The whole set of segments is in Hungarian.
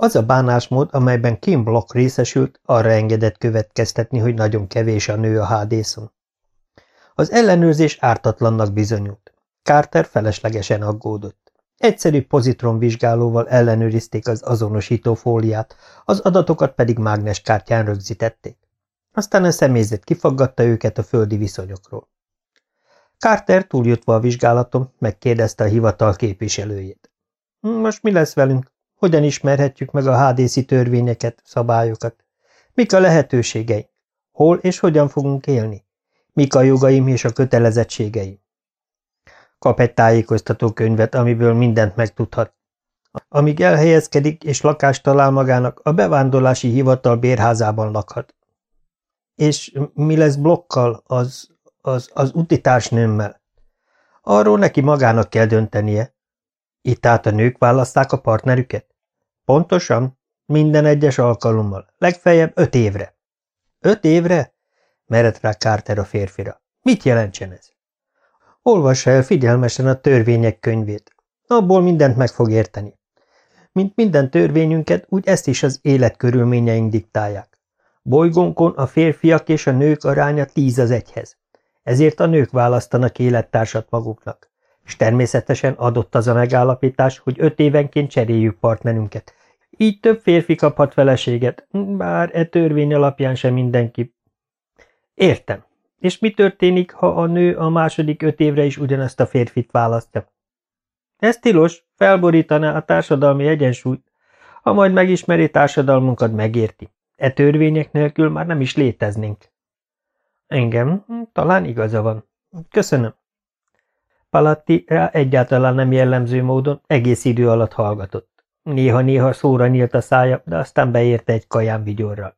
Az a bánásmód, amelyben Kim Block részesült, arra engedett következtetni, hogy nagyon kevés a nő a hádészon. Az ellenőrzés ártatlannak bizonyult. Carter feleslegesen aggódott. Egyszerű pozitronvizsgálóval ellenőrizték az azonosító fóliát, az adatokat pedig mágneskártyán rögzítették. Aztán a személyzet kifaggatta őket a földi viszonyokról. Carter túljutva a vizsgálaton megkérdezte a hivatal képviselőjét. Most mi lesz velünk? Hogyan ismerhetjük meg a hádészi törvényeket, szabályokat? Mik a lehetőségeink? Hol és hogyan fogunk élni? Mik a jogaim és a kötelezettségeim? Kap egy tájékoztató könyvet, amiből mindent megtudhat. Amíg elhelyezkedik és lakást talál magának, a bevándorlási hivatal bérházában lakhat. És mi lesz blokkal, az, az, az utitársnőmmel? Arról neki magának kell döntenie. Itt át a nők választák a partnerüket? Pontosan, minden egyes alkalommal, legfeljebb öt évre. Öt évre? Merett rá Carter a férfira. Mit jelentsen ez? Olvassa el figyelmesen a törvények könyvét. Abból mindent meg fog érteni. Mint minden törvényünket, úgy ezt is az életkörülményeink diktálják. Bolygónkon a férfiak és a nők aránya tíz az egyhez. Ezért a nők választanak élettársat maguknak. És természetesen adott az a megállapítás, hogy öt évenként cseréljük partnerünket. Így több férfi kaphat feleséget, bár e törvény alapján sem mindenki. Értem. És mi történik, ha a nő a második öt évre is ugyanezt a férfit választja? Ez tilos, felborítaná a társadalmi egyensúlyt. Ha majd megismeri társadalmunkat, megérti. E törvények nélkül már nem is léteznénk. Engem, talán igaza van. Köszönöm. Palatti rá egyáltalán nem jellemző módon egész idő alatt hallgatott. Néha-néha szóra nyílt a szája, de aztán beérte egy kaján vigyorral.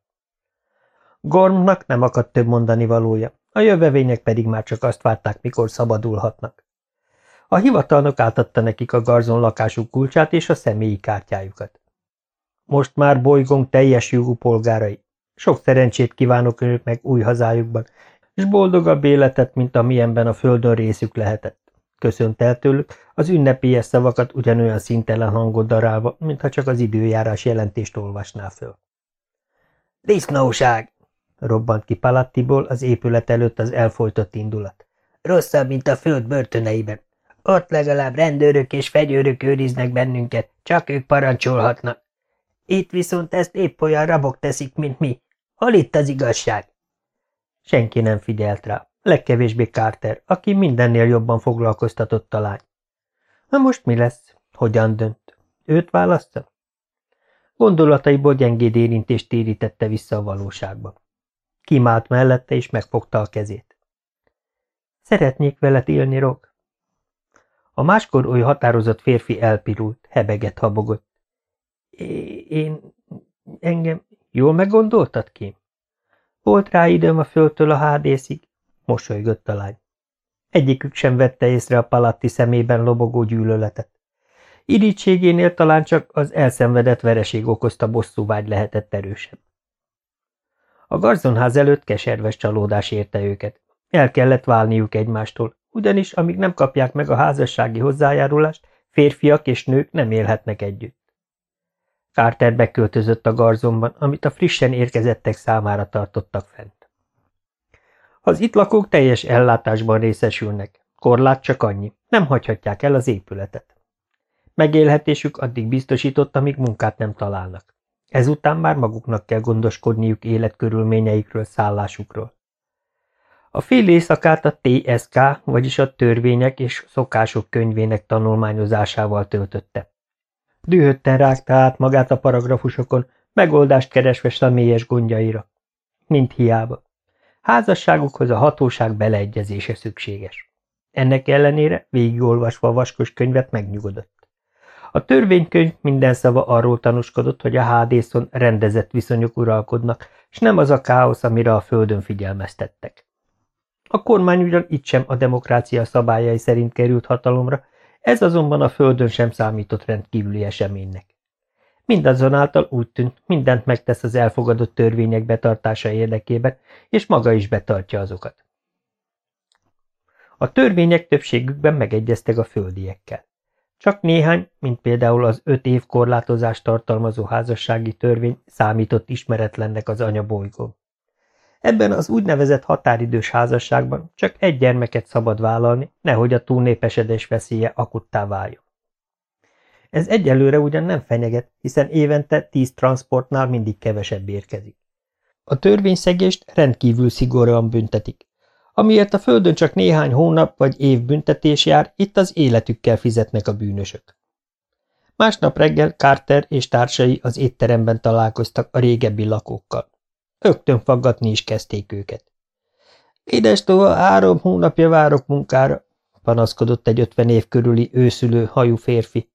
Gormnak nem akadt több mondani valója, a jövevények pedig már csak azt várták, mikor szabadulhatnak. A hivatalnok átadta nekik a garzon lakásuk kulcsát és a személyi kártyájukat. Most már bolygónk teljes jogú polgárai. Sok szerencsét kívánok önöknek új hazájukban, és boldogabb életet, mint amilyenben a földön részük lehetett. Köszönt el tőlük, az ünnepélyes szavakat ugyanolyan szintelen hangot darálva, mintha csak az időjárás jelentést olvasná föl. Disznóság! robbant ki Palattiból az épület előtt az elfolytott indulat. Rosszabb, mint a föld börtöneiben. Ott legalább rendőrök és fegyőrök őriznek bennünket, csak ők parancsolhatnak. Itt viszont ezt épp olyan rabok teszik, mint mi. Hol itt az igazság? Senki nem figyelt rá, legkevésbé Carter, aki mindennél jobban foglalkoztatott a lány. Na most mi lesz? Hogyan dönt? Őt választa? Gondolataiból gyengéd érintést térítette vissza a valóságba. Kimált mellette, és megfogta a kezét. Szeretnék veled élni, Rok. A máskor oly határozott férfi elpirult, hebeget habogott. Én... engem... Jól meggondoltad, Kim? Volt rá időm a földtől a hádészig, mosolygott a lány. Egyikük sem vette észre a palatti szemében lobogó gyűlöletet. Irítségénél talán csak az elszenvedett vereség okozta bosszúvágy lehetett erősebb. A garzonház előtt keserves csalódás érte őket. El kellett válniuk egymástól, ugyanis amíg nem kapják meg a házassági hozzájárulást, férfiak és nők nem élhetnek együtt. Carter beköltözött a garzonban, amit a frissen érkezettek számára tartottak fent. Az itt lakók teljes ellátásban részesülnek, korlát csak annyi, nem hagyhatják el az épületet. Megélhetésük addig biztosított, amíg munkát nem találnak. Ezután már maguknak kell gondoskodniuk életkörülményeikről, szállásukról. A fél éjszakát a TSK, vagyis a törvények és szokások könyvének tanulmányozásával töltötte. Dühötten rágta át magát a paragrafusokon, megoldást keresve személyes gondjaira. Mint hiába. Házasságukhoz a hatóság beleegyezése szükséges. Ennek ellenére végigolvasva a vaskos könyvet megnyugodott. A törvénykönyv minden szava arról tanúskodott, hogy a hádészon rendezett viszonyok uralkodnak, és nem az a káosz, amire a földön figyelmeztettek. A kormány ugyan itt sem a demokrácia szabályai szerint került hatalomra, ez azonban a földön sem számított rendkívüli eseménynek. Mindazonáltal úgy tűnt, mindent megtesz az elfogadott törvények betartása érdekében, és maga is betartja azokat. A törvények többségükben megegyeztek a földiekkel. Csak néhány, mint például az öt év korlátozást tartalmazó házassági törvény számított ismeretlennek az anyabolygón. Ebben az úgynevezett határidős házasságban csak egy gyermeket szabad vállalni, nehogy a túlnépesedés veszélye akuttá váljon. Ez egyelőre ugyan nem fenyeget, hiszen évente tíz transportnál mindig kevesebb érkezik. A törvényszegést rendkívül szigorúan büntetik. Amiért a földön csak néhány hónap vagy év büntetés jár, itt az életükkel fizetnek a bűnösök. Másnap reggel Carter és társai az étteremben találkoztak a régebbi lakókkal. Ögtön faggatni is kezdték őket. Édes tova, három hónapja várok munkára, panaszkodott egy ötven év körüli őszülő hajú férfi.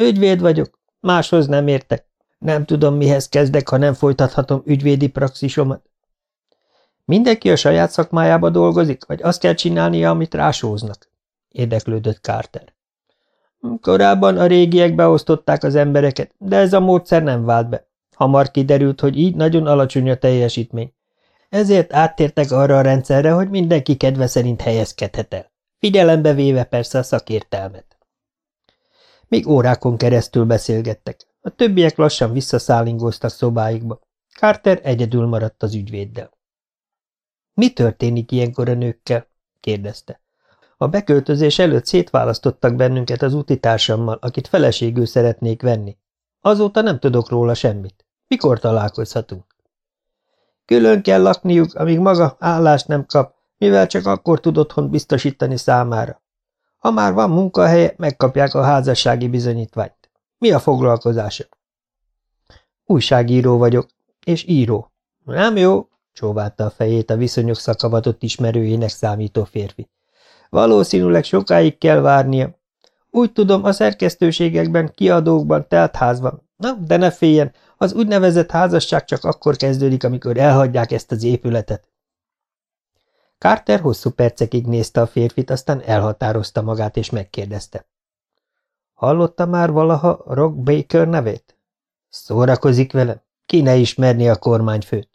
Ügyvéd vagyok, máshoz nem értek. Nem tudom, mihez kezdek, ha nem folytathatom ügyvédi praxisomat. Mindenki a saját szakmájába dolgozik, vagy azt kell csinálnia, amit rásóznak? Érdeklődött Carter. Korábban a régiek beosztották az embereket, de ez a módszer nem vált be. Hamar kiderült, hogy így nagyon alacsony a teljesítmény. Ezért áttértek arra a rendszerre, hogy mindenki kedve szerint helyezkedhet el. Figyelembe véve persze a szakértelmet. Még órákon keresztül beszélgettek. A többiek lassan visszaszállingoztak szobáikba. Carter egyedül maradt az ügyvéddel. Mi történik ilyenkor a nőkkel? kérdezte. A beköltözés előtt szétválasztottak bennünket az utitársammal, akit feleségül szeretnék venni. Azóta nem tudok róla semmit. Mikor találkozhatunk? Külön kell lakniuk, amíg maga állást nem kap, mivel csak akkor tud otthon biztosítani számára. Ha már van munkahelye, megkapják a házassági bizonyítványt. Mi a foglalkozása? Újságíró vagyok, és író. Nem jó, csóválta a fejét a viszonyok szakavatott ismerőjének számító férfi. Valószínűleg sokáig kell várnia. Úgy tudom, a szerkesztőségekben, kiadókban, teltházban. Na, de ne féljen, az úgynevezett házasság csak akkor kezdődik, amikor elhagyják ezt az épületet. Carter hosszú percekig nézte a férfit, aztán elhatározta magát és megkérdezte. Hallotta már valaha Rock Baker nevét? Szórakozik velem? Ki ne ismerni a kormányfőt?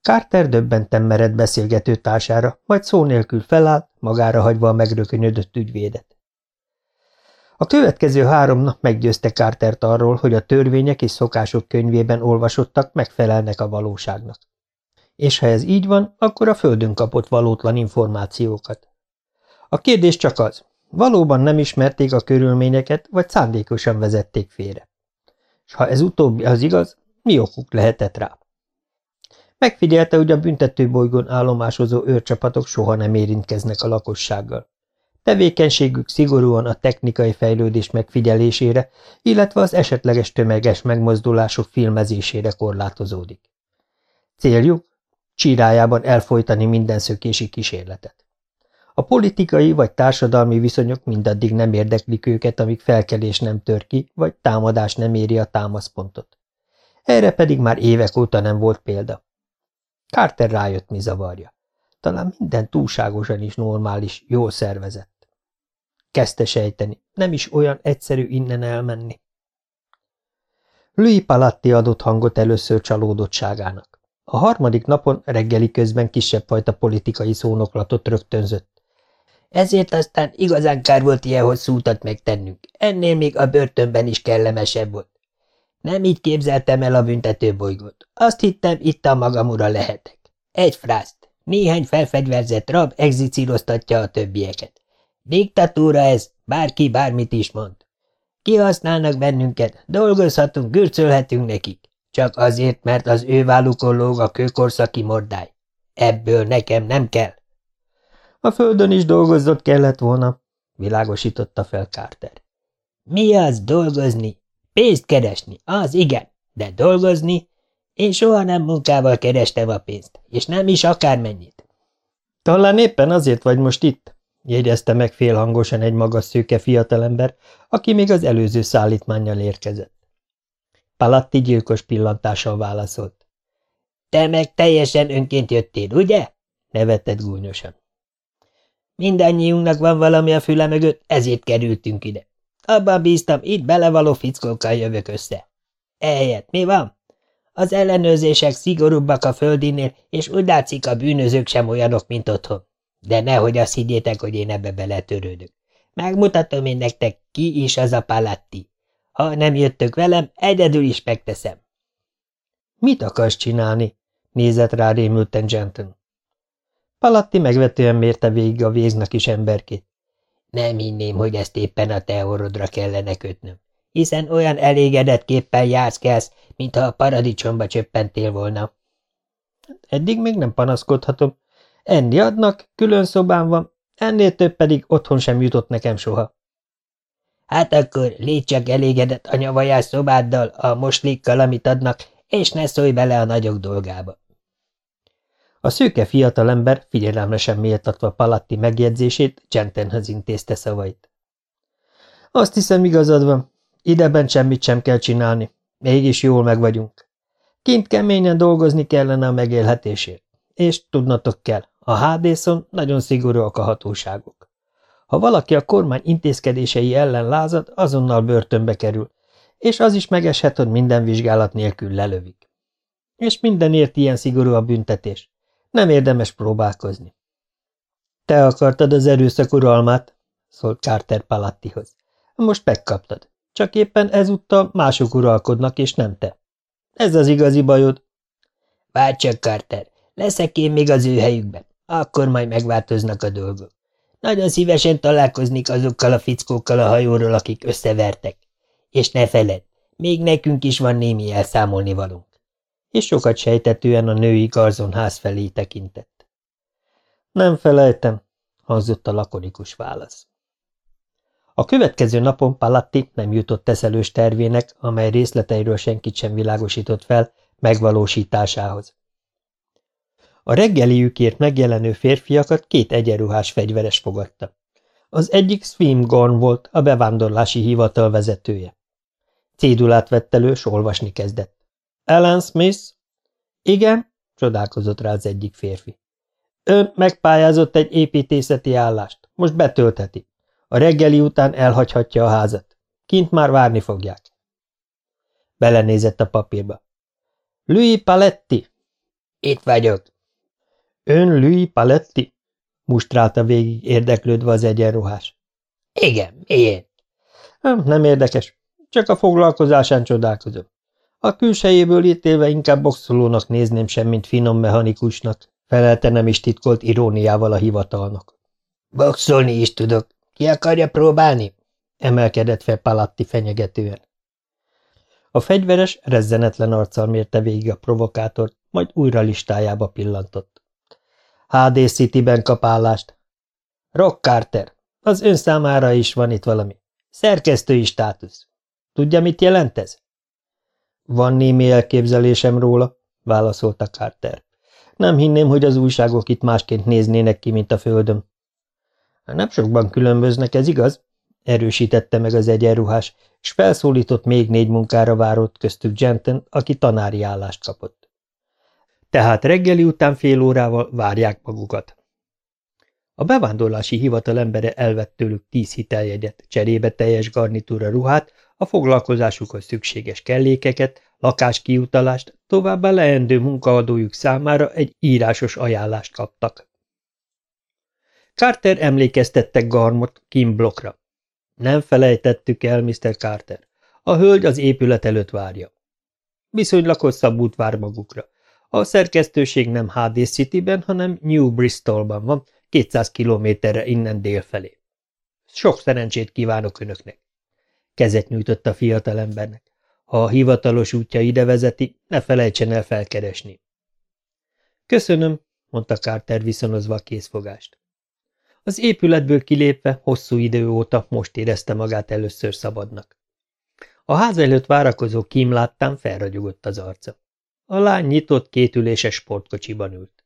Carter döbbenten mered beszélgető társára, majd szó nélkül felállt, magára hagyva a megrökönyödött ügyvédet. A következő három nap meggyőzte Cartert arról, hogy a törvények és szokások könyvében olvasottak megfelelnek a valóságnak. És ha ez így van, akkor a földön kapott valótlan információkat. A kérdés csak az, valóban nem ismerték a körülményeket, vagy szándékosan vezették félre. És ha ez utóbbi az igaz, mi okuk lehetett rá? Megfigyelte, hogy a büntetőbolygón állomásozó őrcsapatok soha nem érintkeznek a lakossággal. Tevékenységük szigorúan a technikai fejlődés megfigyelésére, illetve az esetleges tömeges megmozdulások filmezésére korlátozódik. Céljuk? Csírájában elfolytani minden szökési kísérletet. A politikai vagy társadalmi viszonyok mindaddig nem érdeklik őket, amíg felkelés nem tör ki, vagy támadás nem éri a támaszpontot. Erre pedig már évek óta nem volt példa. Carter rájött, mi zavarja. Talán minden túlságosan is normális, jól szervezett. Kezdte sejteni, nem is olyan egyszerű innen elmenni. Louis Palatti adott hangot először csalódottságának. A harmadik napon reggeli közben kisebb fajta politikai szónoklatot rögtönzött. Ezért aztán igazán kár volt ilyen hosszú utat megtennünk. Ennél még a börtönben is kellemesebb volt. Nem így képzeltem el a büntetőbolygót. Azt hittem, itt a magam ura lehetek. Egy frászt. Néhány felfegyverzett rab exicíroztatja a többieket. Diktatúra ez, bárki bármit is mond. Kihasználnak bennünket, dolgozhatunk, gürcölhetünk nekik. Csak azért, mert az ő vállukon lóg a kőkorszaki mordály. Ebből nekem nem kell. A földön is dolgozott kellett volna, világosította fel Carter. Mi az dolgozni? Pénzt keresni, az igen, de dolgozni? Én soha nem munkával kerestem a pénzt, és nem is akármennyit. Talán éppen azért vagy most itt, jegyezte meg félhangosan egy magas szőke fiatalember, aki még az előző szállítmánnyal érkezett. Palatti gyilkos pillantással válaszolt. Te meg teljesen önként jöttél, ugye? nevetett gúnyosan. Mindannyiunknak van valami a füle mögött, ezért kerültünk ide. Abban bíztam, itt belevaló fickókkal jövök össze. Eljött, mi van? Az ellenőrzések szigorúbbak a földinél, és úgy látszik a bűnözők sem olyanok, mint otthon. De nehogy azt higgyétek, hogy én ebbe beletörődök. Megmutatom én nektek, ki is az a Palatti. Ha nem jöttök velem, egyedül is megteszem. Mit akarsz csinálni? nézett rá rémülten Jenton. Palatti megvetően mérte végig a végznak is emberkét. Nem hinném, hogy ezt éppen a te orrodra kellene kötnöm, hiszen olyan elégedett képpen jársz kelsz, mintha a paradicsomba csöppentél volna. Eddig még nem panaszkodhatom. Enni adnak, külön szobám van, ennél több pedig otthon sem jutott nekem soha. Hát akkor légy csak elégedett a nyavajás szobáddal, a moslékkal, amit adnak, és ne szólj bele a nagyok dolgába. A szőke fiatalember figyelemre méltatva Palatti megjegyzését Jentenhez intézte szavait. Azt hiszem igazad van, ideben semmit sem kell csinálni, mégis jól meg vagyunk. Kint keményen dolgozni kellene a megélhetésért, és tudnatok kell, a hádészon nagyon szigorúak a hatóságok. Ha valaki a kormány intézkedései ellen lázad, azonnal börtönbe kerül, és az is megeshet, hogy minden vizsgálat nélkül lelövik. És mindenért ilyen szigorú a büntetés. Nem érdemes próbálkozni. Te akartad az erőszak uralmát, szólt Carter Palattihoz. Most megkaptad. Csak éppen ezúttal mások uralkodnak, és nem te. Ez az igazi bajod. Várj csak, Carter, leszek én még az ő helyükben. Akkor majd megváltoznak a dolgok. Nagyon szívesen találkoznék azokkal a fickókkal a hajóról, akik összevertek. És ne feled, még nekünk is van némi elszámolni valunk. És sokat sejtetően a női garzonház felé tekintett. Nem felejtem, hangzott a lakonikus válasz. A következő napon Palatti nem jutott teszelős tervének, amely részleteiről senkit sem világosított fel, megvalósításához. A reggeliükért megjelenő férfiakat két egyenruhás fegyveres fogadta. Az egyik Gorn volt, a bevándorlási hivatal vezetője. Cédulát vett elő, s olvasni kezdett. Ellen Smith? Igen, csodálkozott rá az egyik férfi. Ön megpályázott egy építészeti állást, most betöltheti. A reggeli után elhagyhatja a házat. Kint már várni fogják. Belenézett a papírba. Louis Paletti? Itt vagyok. Ön Louis Paletti? Mustrálta végig érdeklődve az egyenruhás. Igen, én. Nem érdekes. Csak a foglalkozásán csodálkozom. A külsejéből ítélve inkább boxolónak nézném sem, mint finom mechanikusnak, felelte nem is titkolt iróniával a hivatalnak. Boxolni is tudok. Ki akarja próbálni? emelkedett fel Palatti fenyegetően. A fegyveres rezzenetlen arccal mérte végig a provokátort, majd újra listájába pillantott. HD City-ben kap. Rock Carter, az ön számára is van itt valami. Szerkesztői státusz. Tudja, mit jelent ez? Van némi elképzelésem róla, válaszolta Carter. Nem hinném, hogy az újságok itt másként néznének ki, mint a földön. Nem sokban különböznek, ez igaz? Erősítette meg az egyenruhás, és felszólított még négy munkára várott köztük Jenton, aki tanári állást kapott. Tehát reggeli után fél órával várják magukat. A bevándorlási hivatal embere elvett tőlük tíz hiteljegyet, cserébe teljes garnitúra ruhát, a foglalkozásukhoz szükséges kellékeket, lakáskiutalást, továbbá leendő munkaadójuk számára egy írásos ajánlást kaptak. Carter emlékeztette Garmot Kim blokkra. Nem felejtettük el, Mr. Carter. A hölgy az épület előtt várja. Viszonylag hosszabb út vár magukra. A szerkesztőség nem HD City-ben, hanem New Bristolban van, 200 kilométerre innen délfelé. Sok szerencsét kívánok önöknek. Kezet nyújtott a fiatalembernek. Ha a hivatalos útja ide vezeti, ne felejtsen el felkeresni. Köszönöm, mondta Carter viszonozva a készfogást. Az épületből kilépve hosszú idő óta most érezte magát először szabadnak. A ház előtt várakozó Kim láttán felragyogott az arca. A lány nyitott kétüléses sportkocsiban ült.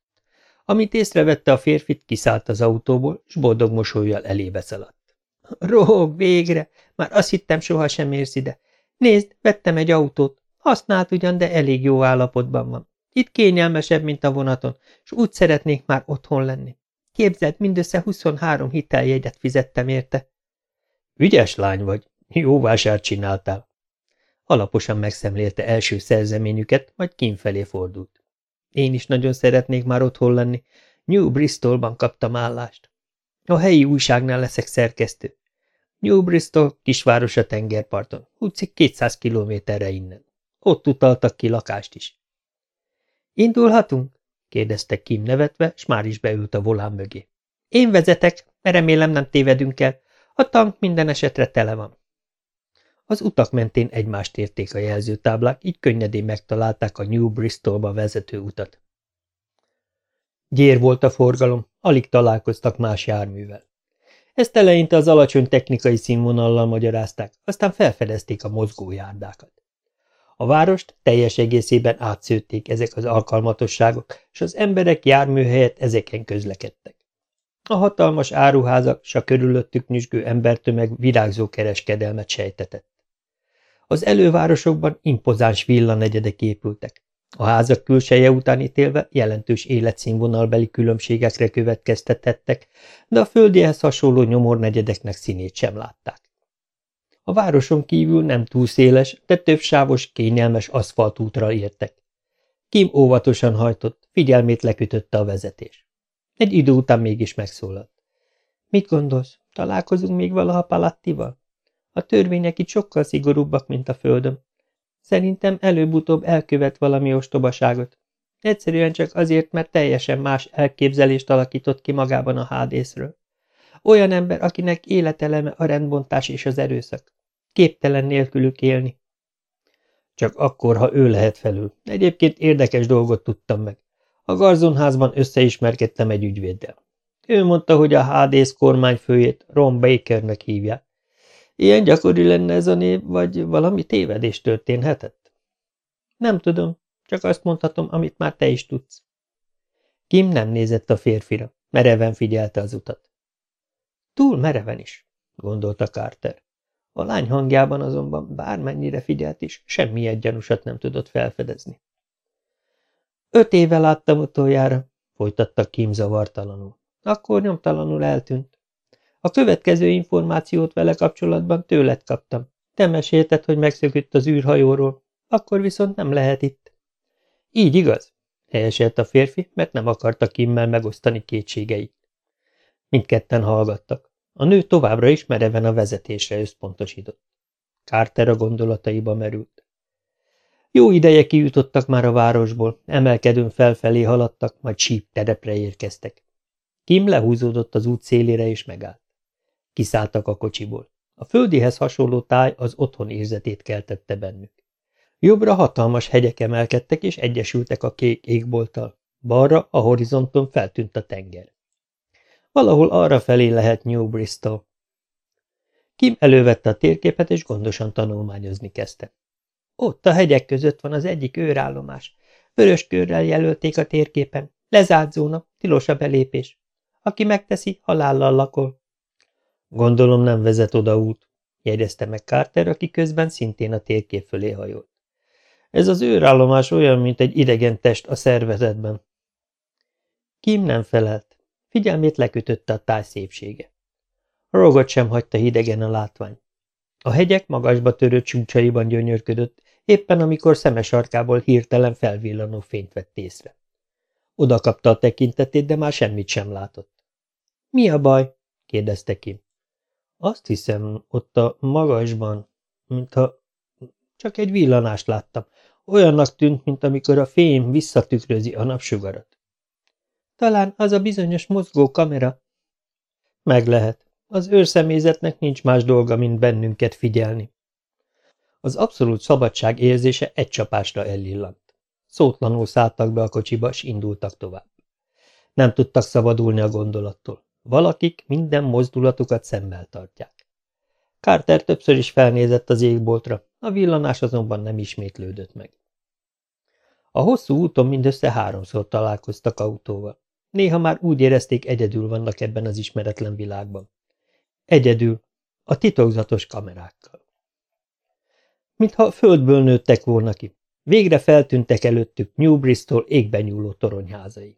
Amit észrevette a férfit, kiszállt az autóból, s boldog mosolyjal elébe szaladt. Rohog, végre! Már azt hittem, sohasem érsz ide. Nézd, vettem egy autót. Használt ugyan, de elég jó állapotban van. Itt kényelmesebb, mint a vonaton, és úgy szeretnék már otthon lenni. Képzeld, mindössze 23 hiteljegyet fizettem érte. Ügyes lány vagy, jó vásárt csináltál. Alaposan megszemlélte első szerzeményüket, majd kínfelé fordult. Én is nagyon szeretnék már otthon lenni. New Bristolban kaptam állást. A helyi újságnál leszek szerkesztő. New Bristol, kisváros a tengerparton, úgy 200 kilométerre innen. Ott utaltak ki lakást is. Indulhatunk? kérdezte Kim nevetve, s már is beült a volán mögé. Én vezetek, remélem nem tévedünk el. A tank minden esetre tele van. Az utak mentén egymást érték a jelzőtáblák, így könnyedén megtalálták a New Bristolba vezető utat. Gyér volt a forgalom, alig találkoztak más járművel. Ezt eleinte az alacsony technikai színvonallal magyarázták, aztán felfedezték a mozgójárdákat. A várost teljes egészében átszőtték ezek az alkalmatosságok, és az emberek jármű helyett ezeken közlekedtek. A hatalmas áruházak s a körülöttük nyüzsgő embertömeg virágzó kereskedelmet sejtetett. Az elővárosokban impozáns villanegyedek épültek. A házak külseje után ítélve jelentős életszínvonalbeli különbségekre következtethettek, de a földihez hasonló nyomornegyedeknek színét sem látták. A városon kívül nem túl széles, de több sávos, kényelmes aszfaltútra értek. Kim óvatosan hajtott, figyelmét lekütötte a vezetés. Egy idő után mégis megszólalt. Mit gondolsz, találkozunk még valaha Palattival? A törvények itt sokkal szigorúbbak, mint a földön. Szerintem előbb-utóbb elkövet valami ostobaságot. Egyszerűen csak azért, mert teljesen más elképzelést alakított ki magában a hádészről. Olyan ember, akinek életeleme a rendbontás és az erőszak. Képtelen nélkülük élni. Csak akkor, ha ő lehet felül. Egyébként érdekes dolgot tudtam meg. A garzonházban összeismerkedtem egy ügyvéddel. Ő mondta, hogy a Hádész kormányfőjét Ron Bakernek hívják. Ilyen gyakori lenne ez a név, vagy valami tévedés történhetett? Nem tudom, csak azt mondhatom, amit már te is tudsz. Kim nem nézett a férfira, mereven figyelte az utat. Túl mereven is, gondolta Carter. A lány hangjában azonban bármennyire figyelt is, semmi gyanúsat nem tudott felfedezni. Öt éve láttam utoljára, folytatta Kim zavartalanul. Akkor nyomtalanul eltűnt. A következő információt vele kapcsolatban tőled kaptam. Te mesélted, hogy megszökött az űrhajóról, akkor viszont nem lehet itt. Így igaz? helyeselt a férfi, mert nem akarta Kimmel megosztani kétségeit. Mindketten hallgattak. A nő továbbra is mereven a vezetésre összpontosított. Carter a gondolataiba merült. Jó ideje kijutottak már a városból, emelkedőn felfelé haladtak, majd síp terepre érkeztek. Kim lehúzódott az út szélére és megállt. Kiszálltak a kocsiból. A földihez hasonló táj az otthon érzetét keltette bennük. Jobbra hatalmas hegyek emelkedtek és egyesültek a kék égbolttal. Balra a horizonton feltűnt a tenger. Valahol arra felé lehet New Bristol. Kim elővette a térképet és gondosan tanulmányozni kezdte. Ott a hegyek között van az egyik őrállomás. Vörös körrel jelölték a térképen. Lezárt zóna, tilos a belépés. Aki megteszi, halállal lakol. Gondolom nem vezet oda út, jegyezte meg Carter, aki közben szintén a térkép fölé hajolt. Ez az őrállomás olyan, mint egy idegen test a szervezetben. Kim nem felelt. Figyelmét lekütötte a táj szépsége. Rogot sem hagyta hidegen a látvány. A hegyek magasba törő csúcsaiban gyönyörködött, éppen amikor szemes arkából hirtelen felvillanó fényt vett észre. Oda kapta a tekintetét, de már semmit sem látott. – Mi a baj? – kérdezte Kim. – Azt hiszem, ott a magasban, mintha csak egy villanást láttam. Olyannak tűnt, mint amikor a fém visszatükrözi a napsugarat. Talán az a bizonyos mozgó kamera. Meg lehet. Az őrszemélyzetnek nincs más dolga, mint bennünket figyelni. Az abszolút szabadság érzése egy csapásra elillant. Szótlanul szálltak be a kocsiba, s indultak tovább. Nem tudtak szabadulni a gondolattól. Valakik minden mozdulatukat szemmel tartják. Carter többször is felnézett az égboltra, a villanás azonban nem ismétlődött meg. A hosszú úton mindössze háromszor találkoztak autóval. Néha már úgy érezték, egyedül vannak ebben az ismeretlen világban. Egyedül, a titokzatos kamerákkal. Mintha földből nőttek volna ki. Végre feltűntek előttük New Bristol égben nyúló toronyházai.